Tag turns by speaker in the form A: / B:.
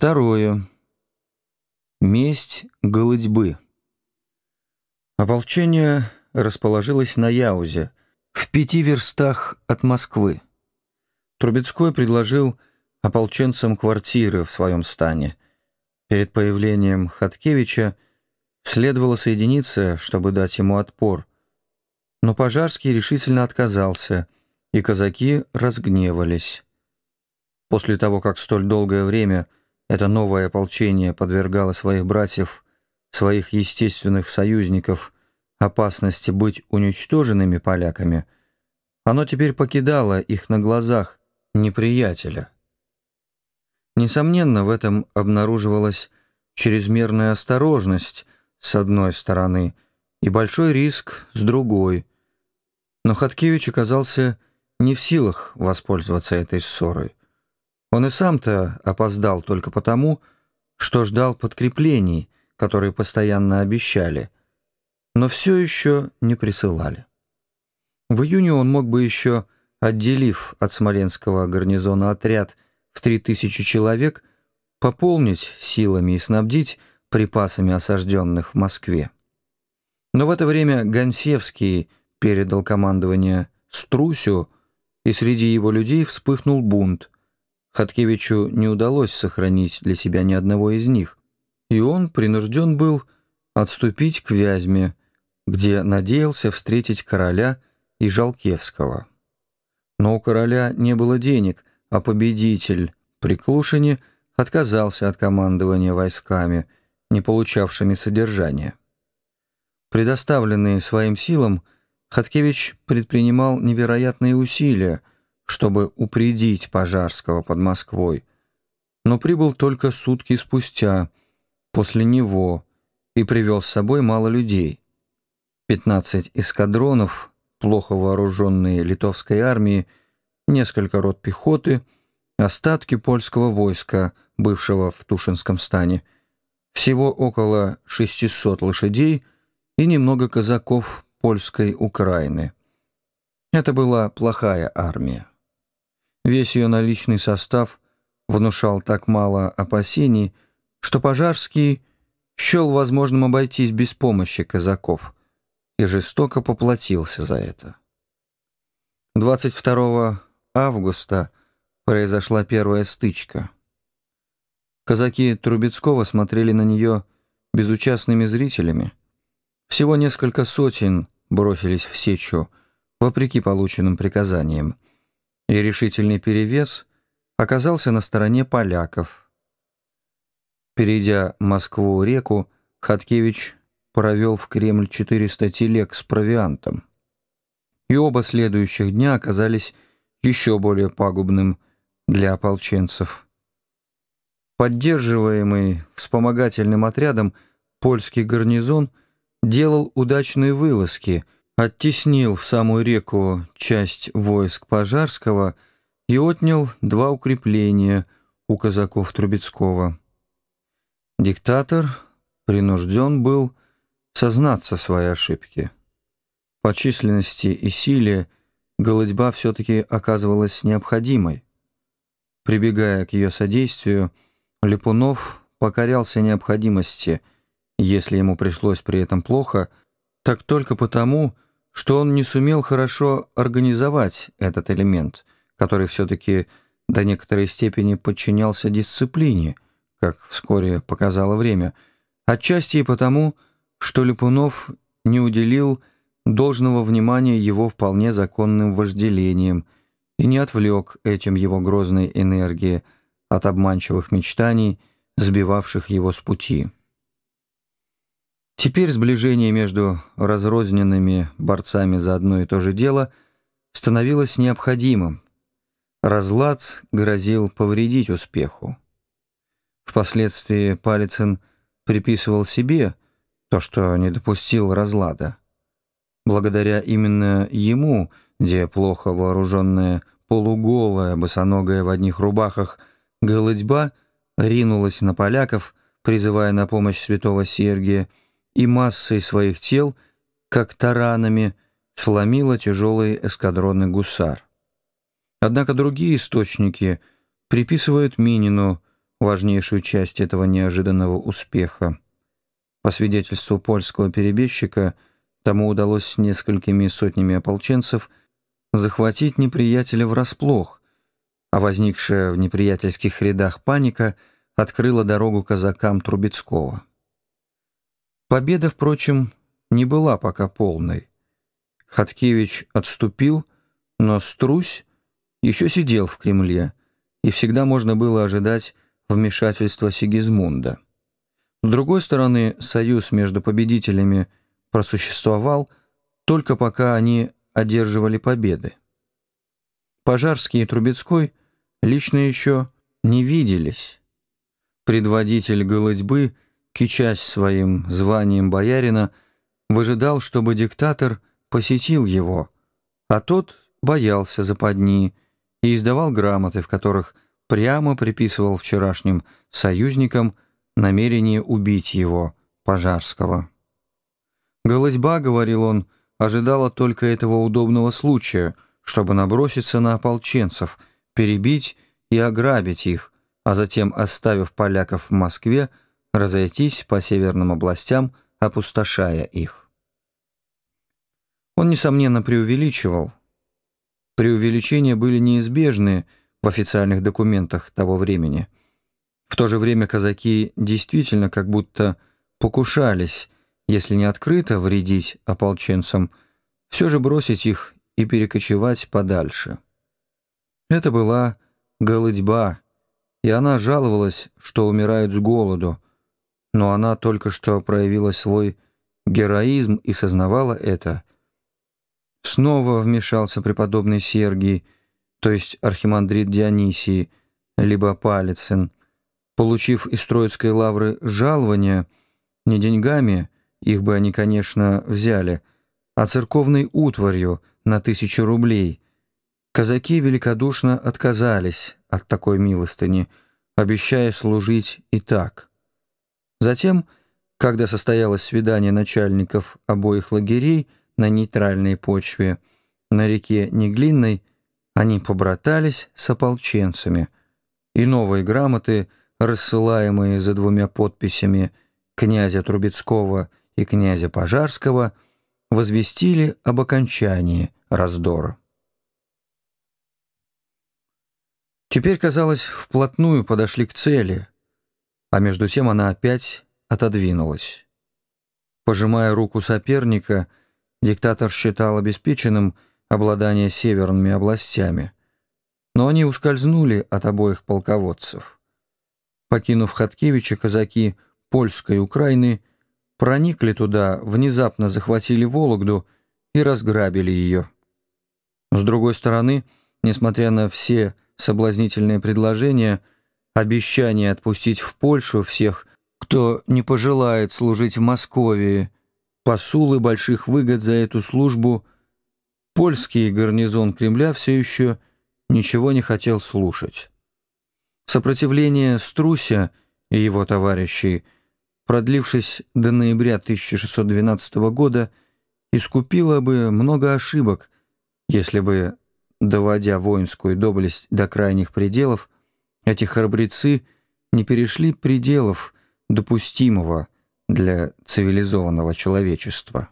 A: Второе. Месть голодьбы. Ополчение расположилось на Яузе, в пяти верстах от Москвы. Трубецкой предложил ополченцам квартиры в своем стане. Перед появлением Хаткевича следовало соединиться, чтобы дать ему отпор. Но Пожарский решительно отказался, и казаки разгневались. После того, как столь долгое время – это новое ополчение подвергало своих братьев, своих естественных союзников опасности быть уничтоженными поляками, оно теперь покидало их на глазах неприятеля. Несомненно, в этом обнаруживалась чрезмерная осторожность с одной стороны и большой риск с другой, но Хаткевич оказался не в силах воспользоваться этой ссорой. Он и сам-то опоздал только потому, что ждал подкреплений, которые постоянно обещали, но все еще не присылали. В июне он мог бы еще, отделив от Смоленского гарнизона отряд в 3000 человек, пополнить силами и снабдить припасами осажденных в Москве. Но в это время Гонсевский передал командование Струсю, и среди его людей вспыхнул бунт – Хаткевичу не удалось сохранить для себя ни одного из них, и он принужден был отступить к Вязьме, где надеялся встретить короля и Жалкевского. Но у короля не было денег, а победитель при Клушине отказался от командования войсками, не получавшими содержания. Предоставленный своим силам, Хаткевич предпринимал невероятные усилия, чтобы упредить Пожарского под Москвой, но прибыл только сутки спустя, после него, и привел с собой мало людей. 15 эскадронов, плохо вооруженные литовской армии, несколько рот пехоты, остатки польского войска, бывшего в Тушинском стане, всего около 600 лошадей и немного казаков польской Украины. Это была плохая армия. Весь ее наличный состав внушал так мало опасений, что Пожарский счел возможным обойтись без помощи казаков и жестоко поплатился за это. 22 августа произошла первая стычка. Казаки Трубецкого смотрели на нее безучастными зрителями. Всего несколько сотен бросились в сечу, вопреки полученным приказаниям и решительный перевес оказался на стороне поляков. Перейдя Москву-реку, Хаткевич провел в Кремль 400 телег с провиантом. И оба следующих дня оказались еще более пагубным для ополченцев. Поддерживаемый вспомогательным отрядом польский гарнизон делал удачные вылазки – оттеснил в самую реку часть войск Пожарского и отнял два укрепления у казаков Трубецкого. Диктатор принужден был сознаться в своей ошибке. По численности и силе голодьба все-таки оказывалась необходимой. Прибегая к ее содействию, Липунов покорялся необходимости, если ему пришлось при этом плохо, так только потому, что он не сумел хорошо организовать этот элемент, который все-таки до некоторой степени подчинялся дисциплине, как вскоре показало время, отчасти и потому, что Липунов не уделил должного внимания его вполне законным вожделением и не отвлек этим его грозной энергии от обманчивых мечтаний, сбивавших его с пути. Теперь сближение между разрозненными борцами за одно и то же дело становилось необходимым. Разлад грозил повредить успеху. Впоследствии Палицын приписывал себе то, что не допустил разлада. Благодаря именно ему, где плохо вооруженная, полуголая, босоногая в одних рубахах, голодьба ринулась на поляков, призывая на помощь святого Сергия, и массой своих тел, как таранами, сломила тяжелые эскадроны гусар. Однако другие источники приписывают Минину важнейшую часть этого неожиданного успеха. По свидетельству польского перебежчика, тому удалось несколькими сотнями ополченцев захватить неприятеля врасплох, а возникшая в неприятельских рядах паника открыла дорогу казакам Трубецкого. Победа, впрочем, не была пока полной. Хаткевич отступил, но Струсь еще сидел в Кремле, и всегда можно было ожидать вмешательства Сигизмунда. С другой стороны, союз между победителями просуществовал только пока они одерживали победы. Пожарский и Трубецкой лично еще не виделись. Предводитель Голодьбы, кичась своим званием боярина, выжидал, чтобы диктатор посетил его, а тот боялся западни и издавал грамоты, в которых прямо приписывал вчерашним союзникам намерение убить его, Пожарского. Голозьба, говорил он, ожидала только этого удобного случая, чтобы наброситься на ополченцев, перебить и ограбить их, а затем, оставив поляков в Москве, разойтись по северным областям, опустошая их. Он, несомненно, преувеличивал. Преувеличения были неизбежны в официальных документах того времени. В то же время казаки действительно как будто покушались, если не открыто вредить ополченцам, все же бросить их и перекочевать подальше. Это была голодьба, и она жаловалась, что умирают с голоду, но она только что проявила свой героизм и сознавала это, Снова вмешался преподобный Сергий, то есть архимандрит Дионисий, либо Палицын, получив из Троицкой лавры жалования, не деньгами, их бы они, конечно, взяли, а церковной утварью на тысячу рублей. Казаки великодушно отказались от такой милостыни, обещая служить и так. Затем, когда состоялось свидание начальников обоих лагерей, на нейтральной почве на реке Неглинной, они побратались с ополченцами, и новые грамоты, рассылаемые за двумя подписями князя Трубецкого и князя Пожарского, возвестили об окончании раздора. Теперь, казалось, вплотную подошли к цели, а между тем она опять отодвинулась. Пожимая руку соперника, Диктатор считал обеспеченным обладание северными областями, но они ускользнули от обоих полководцев. Покинув Хаткевича, казаки польской Украины проникли туда, внезапно захватили Вологду и разграбили ее. С другой стороны, несмотря на все соблазнительные предложения, обещание отпустить в Польшу всех, кто не пожелает служить в Москве, посулы больших выгод за эту службу, польский гарнизон Кремля все еще ничего не хотел слушать. Сопротивление Струся и его товарищей, продлившись до ноября 1612 года, искупило бы много ошибок, если бы, доводя воинскую доблесть до крайних пределов, эти храбрецы не перешли пределов допустимого, для цивилизованного человечества.